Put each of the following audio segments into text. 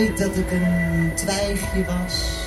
nooit dat ik een twijfje was.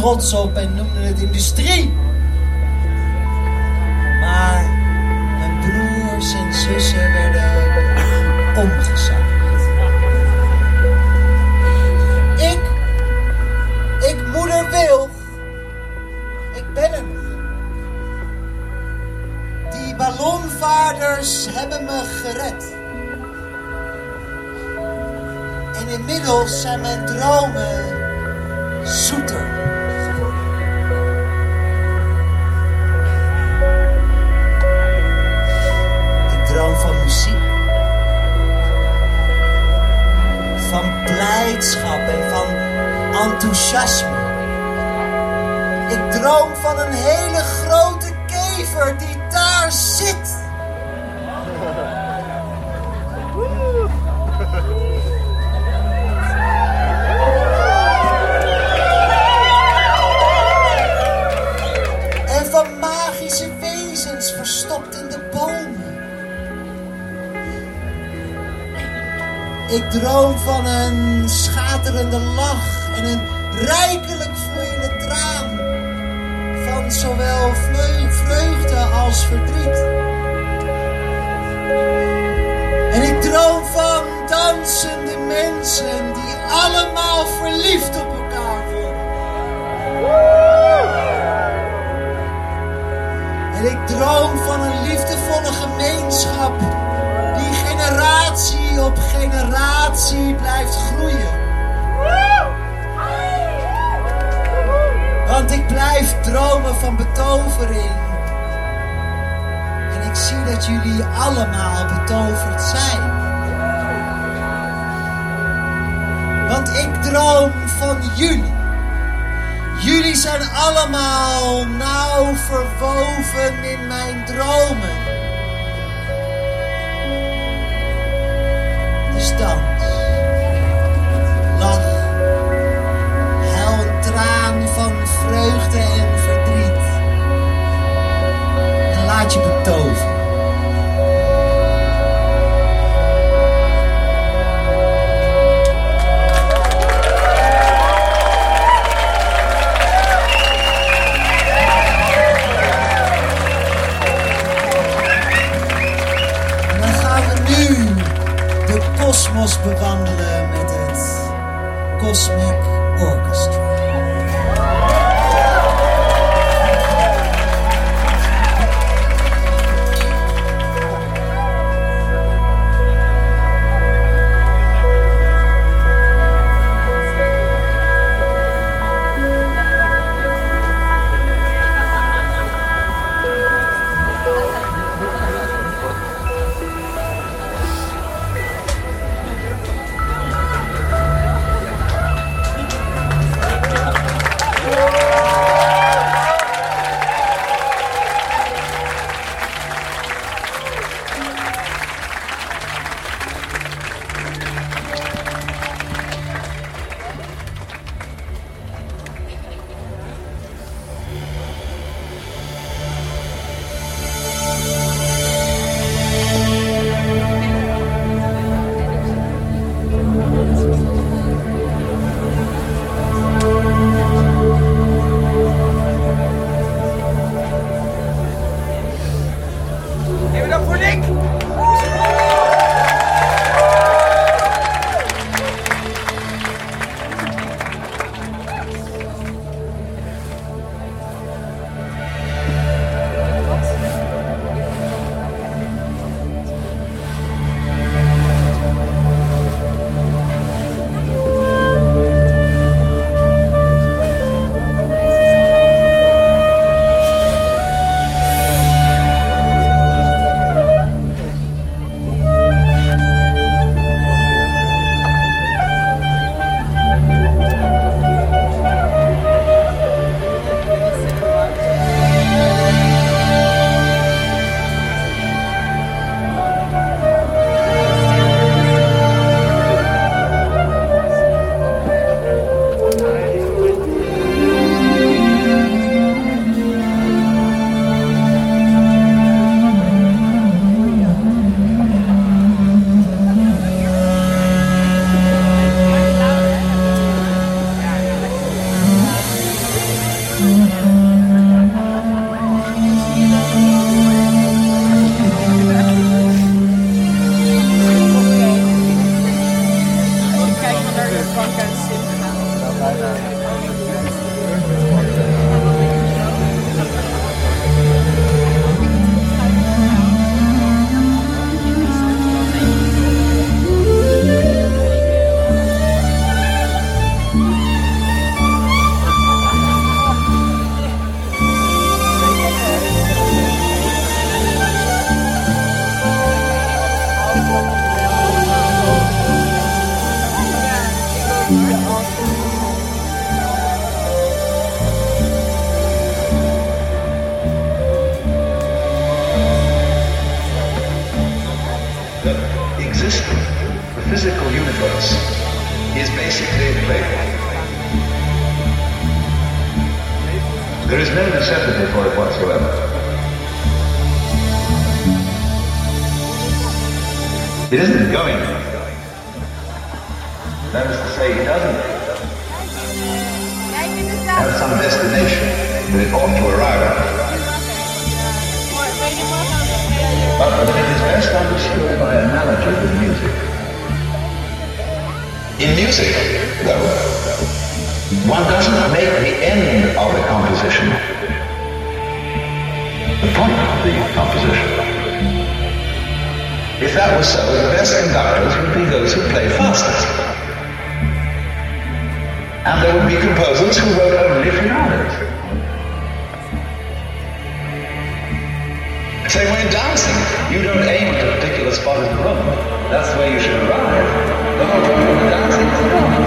trots op en noemden het industrie. You don't aim at a particular spot in the room. That's where you should arrive. The whole point of the dancing is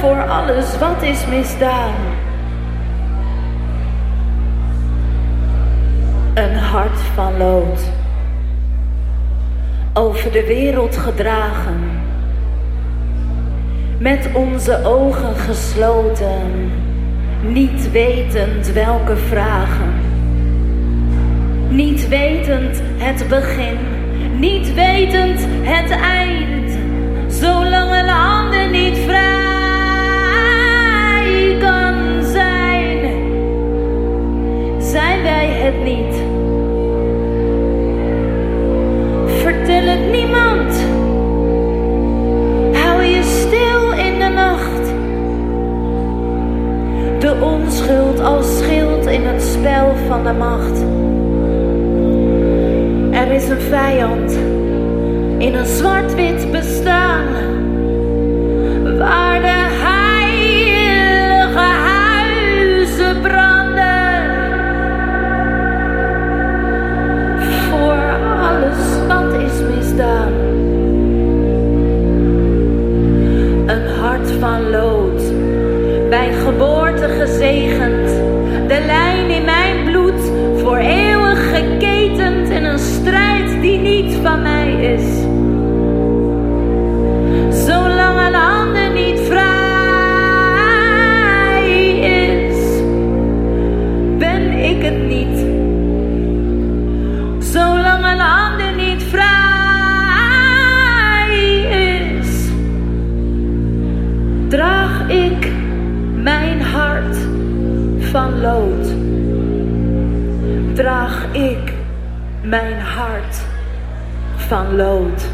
voor alles wat is misdaan. Een hart van lood, over de wereld gedragen, met onze ogen gesloten, niet wetend welke vragen, niet wetend het begin, niet wetend het eind. Zolang een ander niet vragen. zijn wij het niet. Vertel het niemand. Hou je stil in de nacht. De onschuld als schild in het spel van de macht. Er is een vijand in een zwart-wit bestaan. Waar van lood, bij geboorte gezegend mijn hart van lood.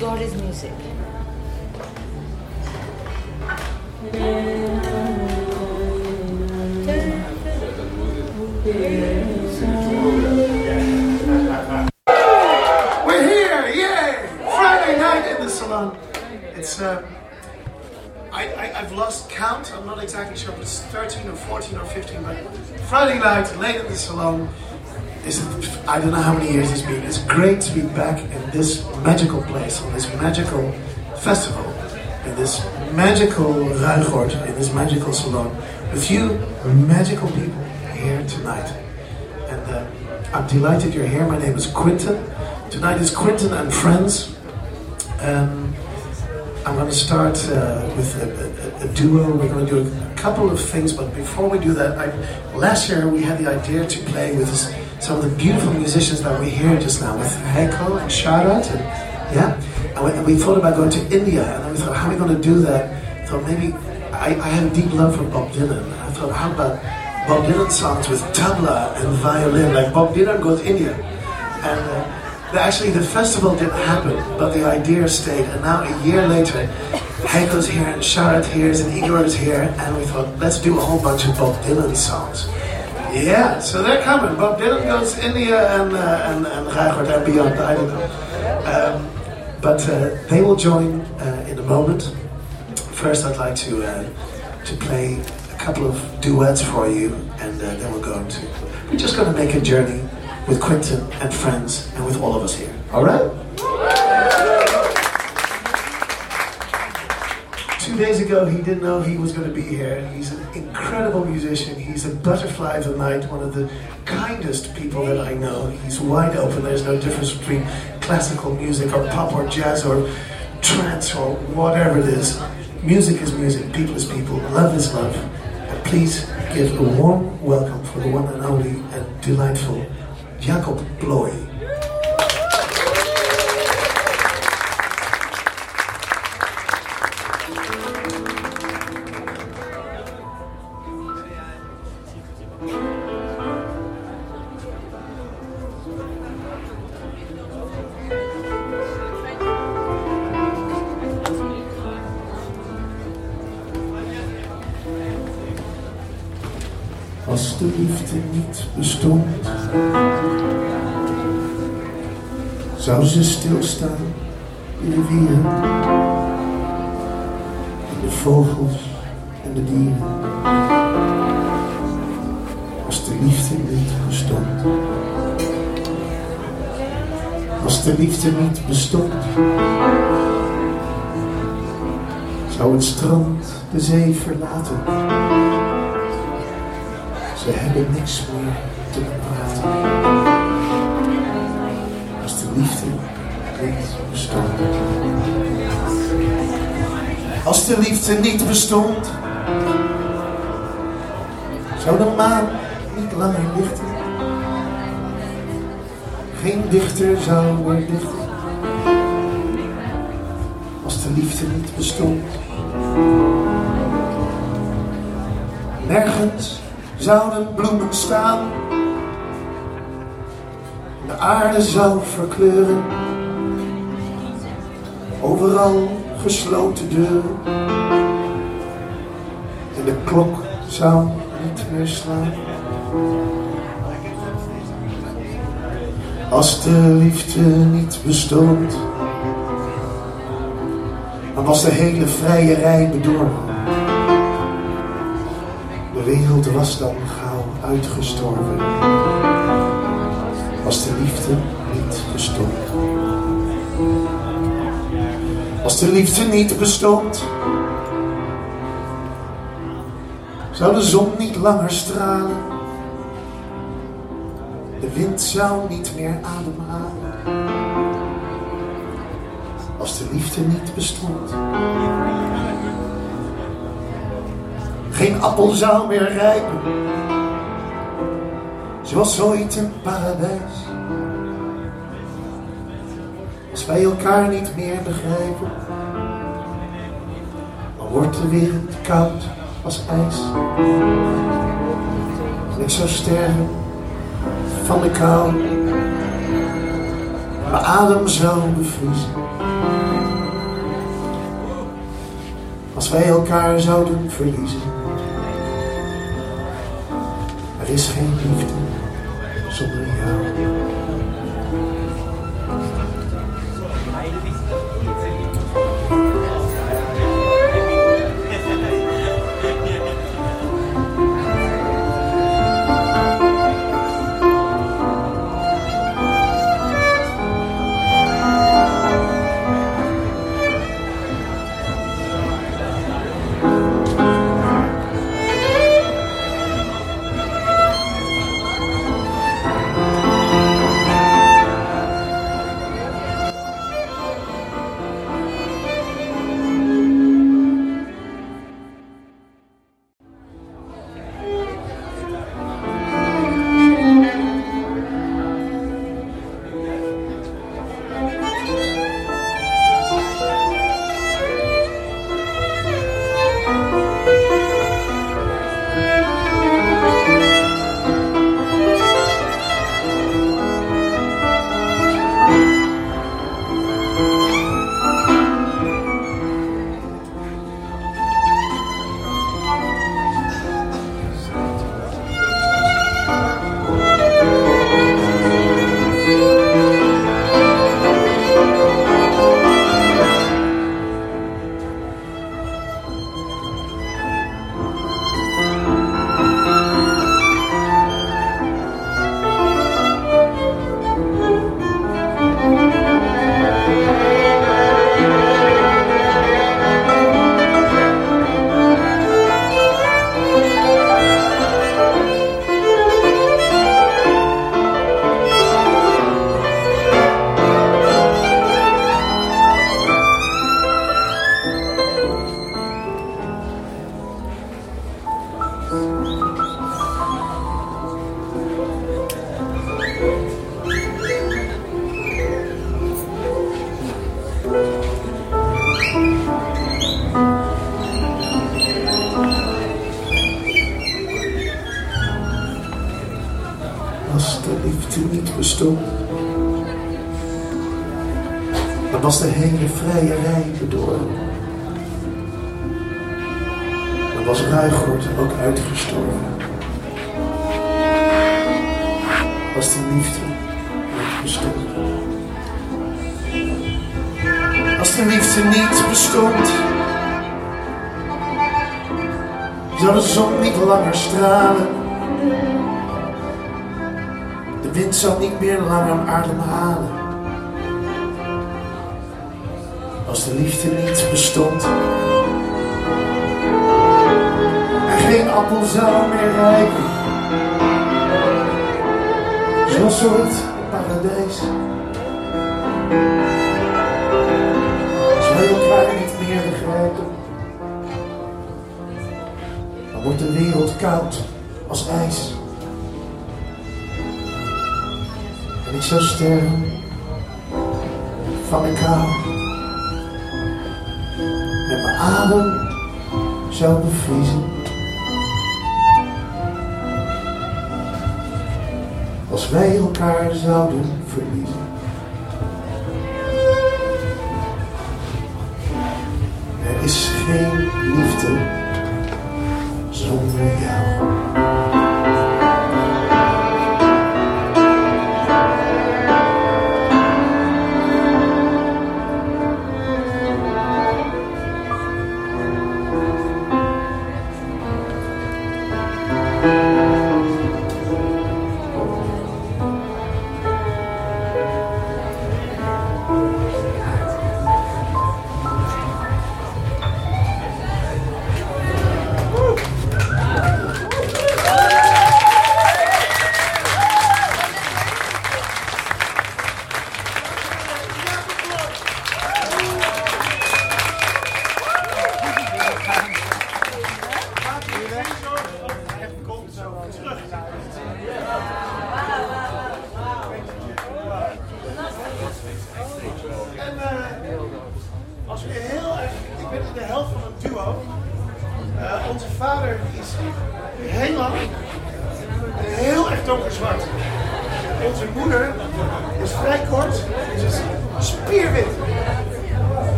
God is music. We're here, yay! Friday night in the salon. It's uh, I, I I've lost count. I'm not exactly sure if it's 13 or 14 or 15, but Friday night, late in the salon. Is I don't know how many years it's been. It's great to be back in this magical place, on this magical festival, in this magical Ruigoord, in this magical salon, with you magical people here tonight. And uh, I'm delighted you're here. My name is Quinton. Tonight is Quinton and Friends. Um, I'm going to start uh, with a, a, a duo. We're going to do a couple of things, but before we do that, I, last year we had the idea to play with some of the beautiful musicians that we hear just now, with Heiko and Sharat, and yeah. And we, thought about going to India, and then we thought, how are we going to do that? So maybe I, I have a deep love for Bob Dylan. I thought, how about Bob Dylan songs with tabla and violin, like Bob Dylan goes India, and. Uh, Actually, the festival didn't happen, but the idea stayed. And now, a year later, Heiko's here, and Sharat here, and Igor is here, and we thought, let's do a whole bunch of Bob Dylan songs. Yeah, so they're coming. Bob Dylan goes India and uh, and and and beyond. I don't know, um, but uh, they will join uh, in a moment. First, I'd like to uh, to play a couple of duets for you, and then we're going to we're just going to make a journey with Quentin and friends, and with all of us here. All right. Two days ago, he didn't know he was going to be here. He's an incredible musician. He's a butterfly of the night, one of the kindest people that I know. He's wide open. There's no difference between classical music or pop or jazz or trance or whatever it is. Music is music. People is people. Love is love. And please give a warm welcome for the one and only and delightful Jacob Plooi. De liefde niet bestond, zou het strand de zee verlaten. Ze hebben niks meer te praten. Als de liefde niet bestond. Als de liefde niet bestond, zou de maan niet langer lichten. Geen dichter zou dichten. Als de liefde niet bestond. Nergens zouden bloemen staan. De aarde zou verkleuren. Overal gesloten deuren. En de klok zou niet meer slaan. Als de liefde niet bestond, dan was de hele vrije rij bedorven. De wereld was dan gauw uitgestorven. Als de liefde niet bestond. Als de liefde niet bestond. Zou de zon niet langer stralen. Zou niet meer ademhalen. Als de liefde niet bestond. Geen appel zou meer rijpen. Zoals ooit een paradijs. Als wij elkaar niet meer begrijpen. Dan wordt de wereld koud als ijs. En ik zou sterven van de kou. Mijn adem zou bevriezen. Als wij elkaar zouden verliezen. Er is geen liefde zonder jou.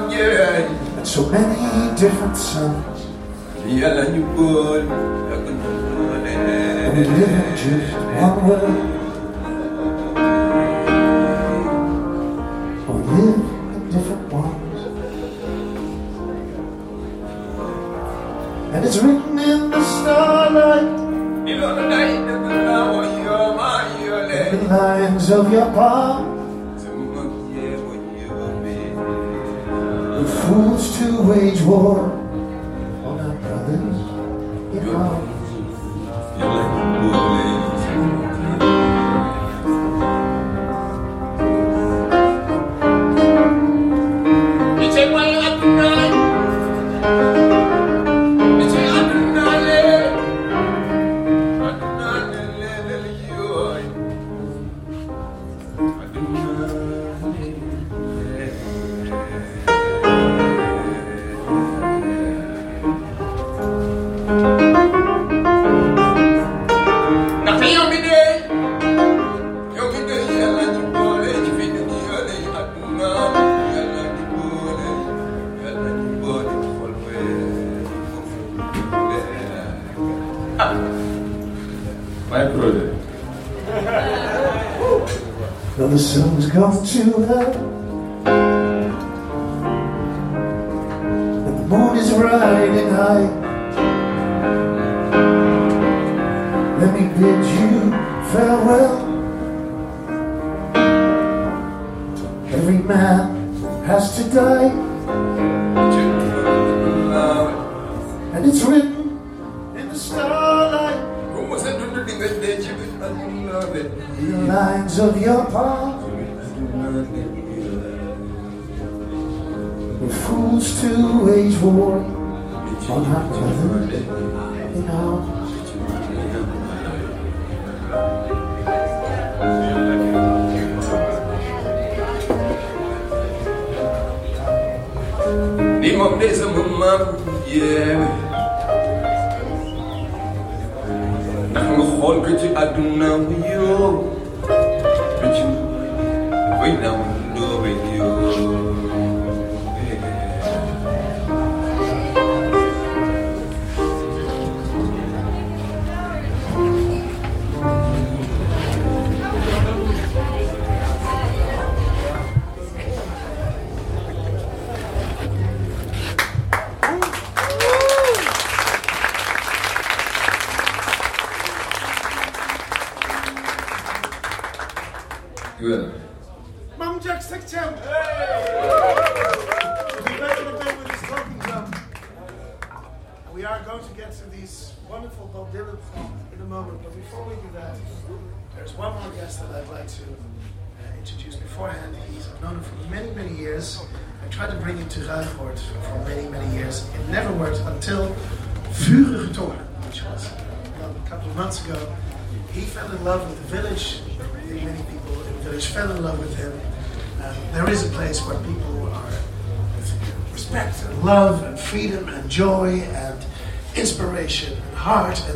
Mag and so many different suns.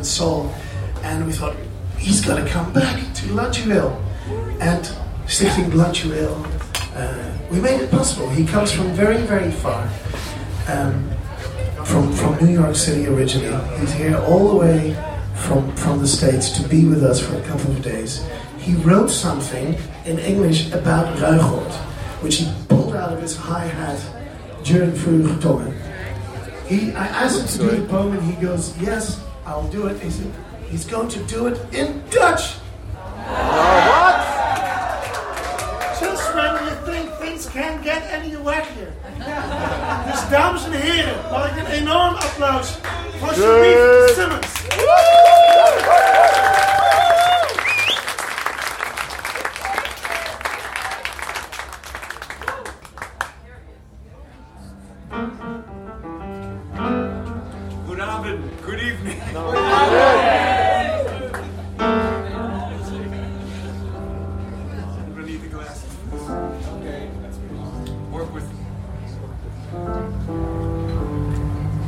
And soul. And we thought, he's going to come back to Latjuil. And Stichting Latjuil, uh, we made it possible. He comes from very, very far. Um, from, from New York City originally. He's here all the way from, from the States to be with us for a couple of days. He wrote something in English about Ruigoord, which he pulled out of his high hat during Vroege Tongen. He, I asked him to do the poem and he goes, yes, I'll do it. He said, he's going to do it in Dutch. Good evening. Gonna need the glasses. Okay. Work with me.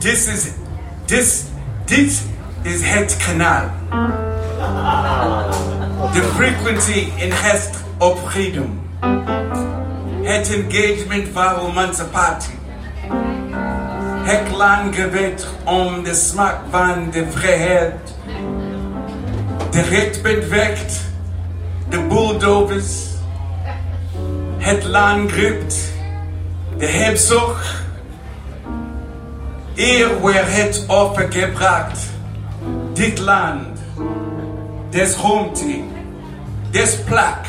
This is this this is het kanaal. The frequency in het opgedum. Het engagement waarom onze party. Het land lang om de smaak van de vrijheid. De bed, de bulldovers, het land gript, de hebzucht. Hier werd het overgebracht. Dit land, des homte, des plak.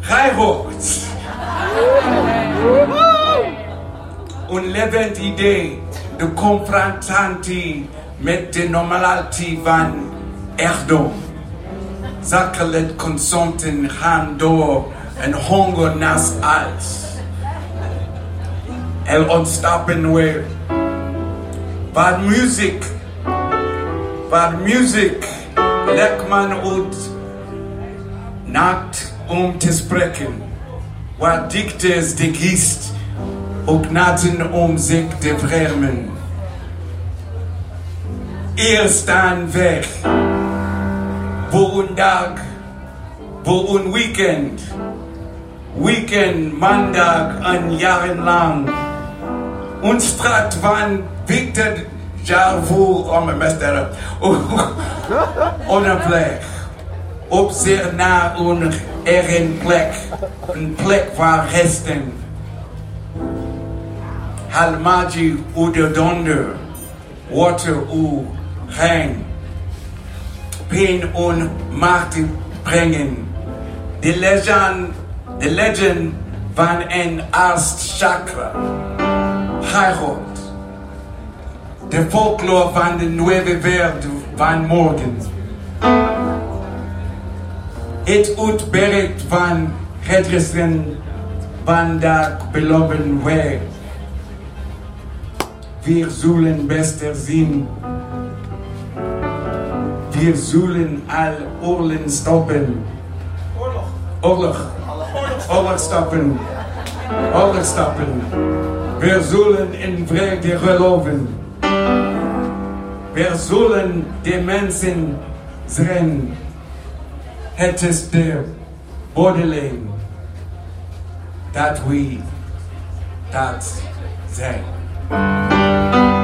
Rijhoog. 11 idee de confrontatie met de normality van Erdo. Zakelijk consulten gaan door en honger naast als. Er ontstappen weer. Waar muziek, waar muziek, lekt man uit naakt om te spreken. Waar dichters de geest naten om zich te vermen. Eerst staan weg. Voor een dag, voor een weekend. Weekend, maandag en jarenlang. Ons straat van Victor Jarvo, oh mijn meester, op een plek. Op zich naar een plek. Een plek waar resten halmaji udodonde, wote oder reng, pain und Macht bringen. Die legend, the legend van ein Arzt Chakra, Heirat. The folklore von der Nueve Welt von morgen. Het uitbericht van het gisteren van der beloven Welt. Wir sollen bester sein. Wir sollen all Urlen stoppen. Orlog. Orlog. Orlog stoppen. Orlog stoppen. Wir sollen in Friede geloben. Wir sollen die Menschen sehen. Hättest der Bodelin, that we, that they. Música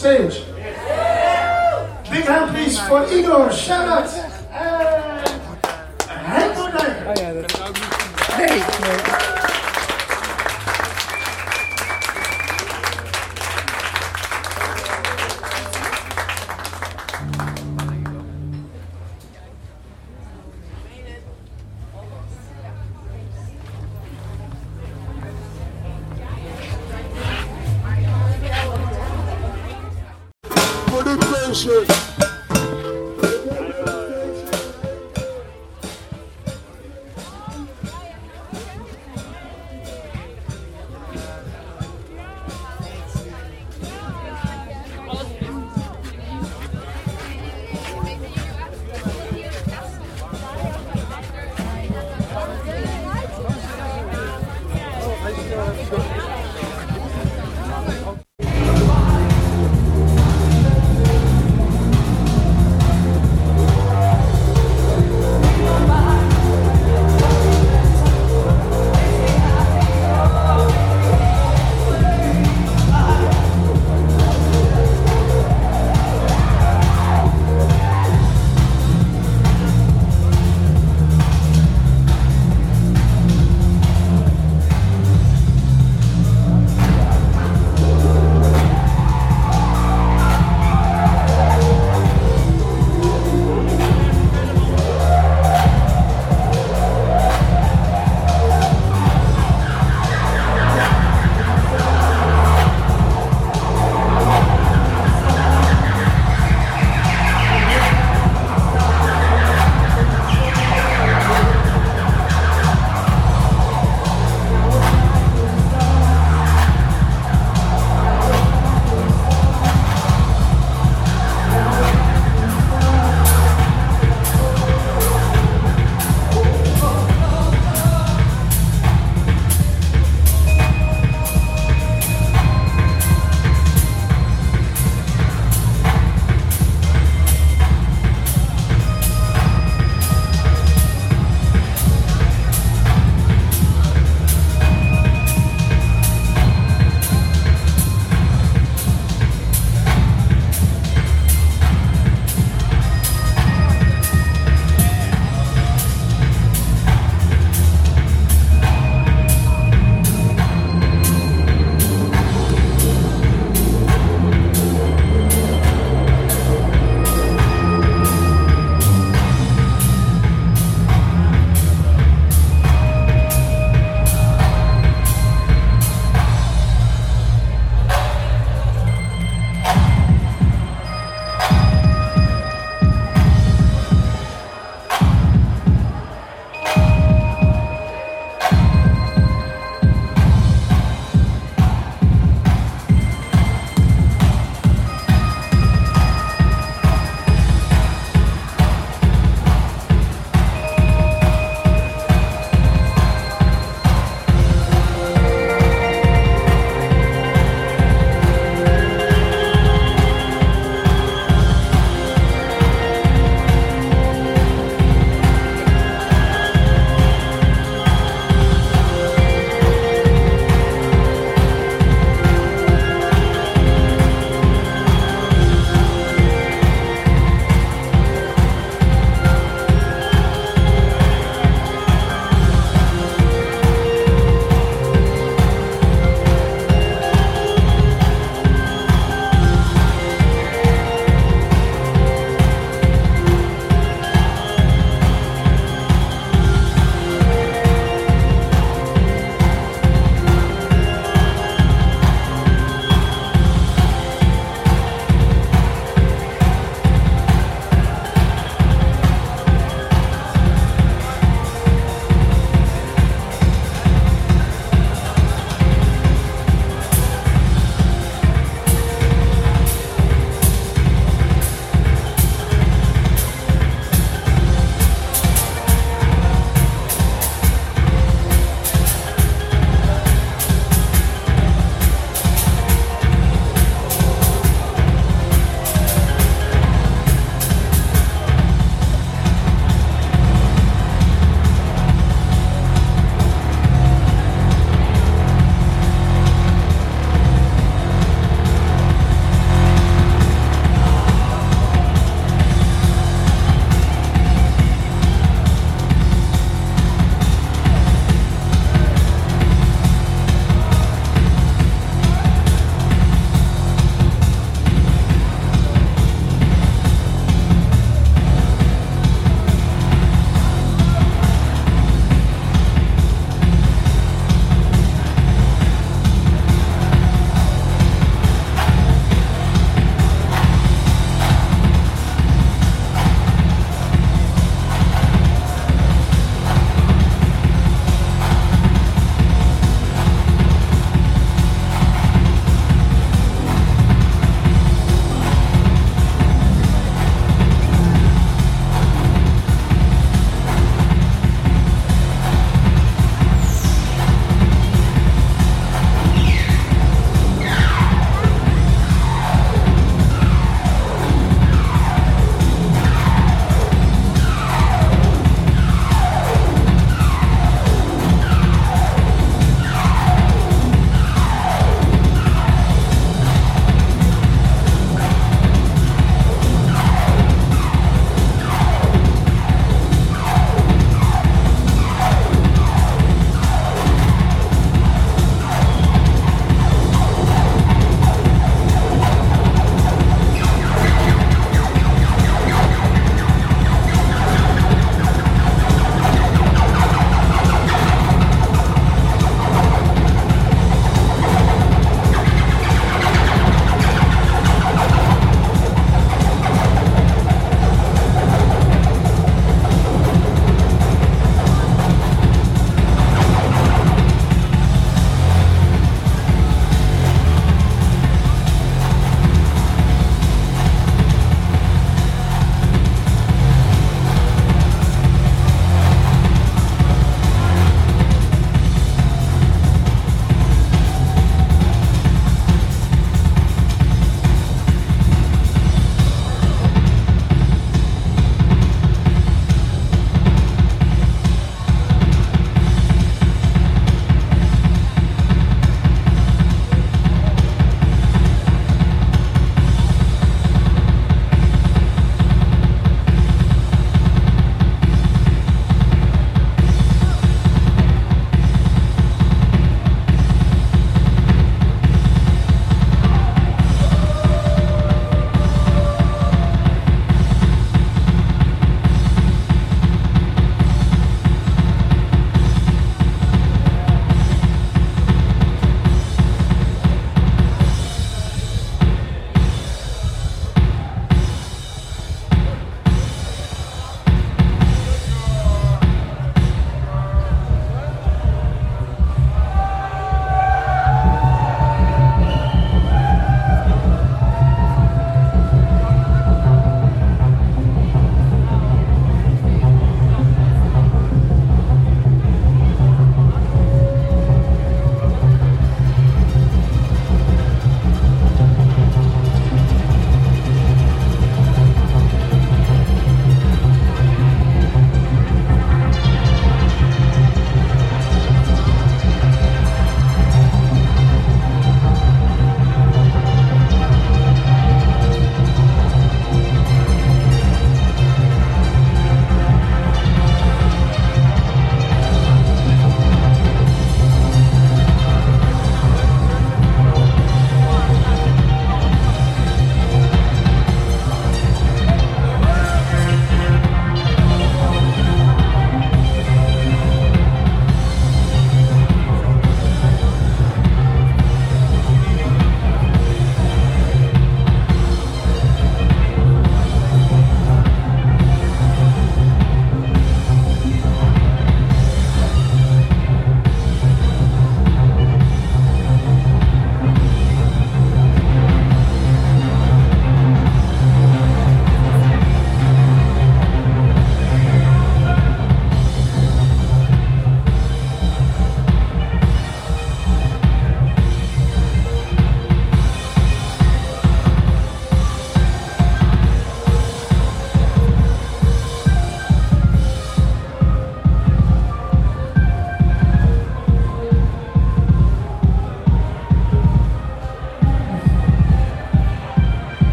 stage? Big hand please for Igor Sharat and Henk Moerdijker. Ja,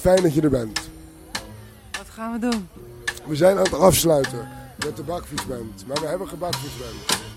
fijn dat je er bent. Wat gaan we doen? We zijn aan het afsluiten met de bakfietsband, maar we hebben gebakfietsband.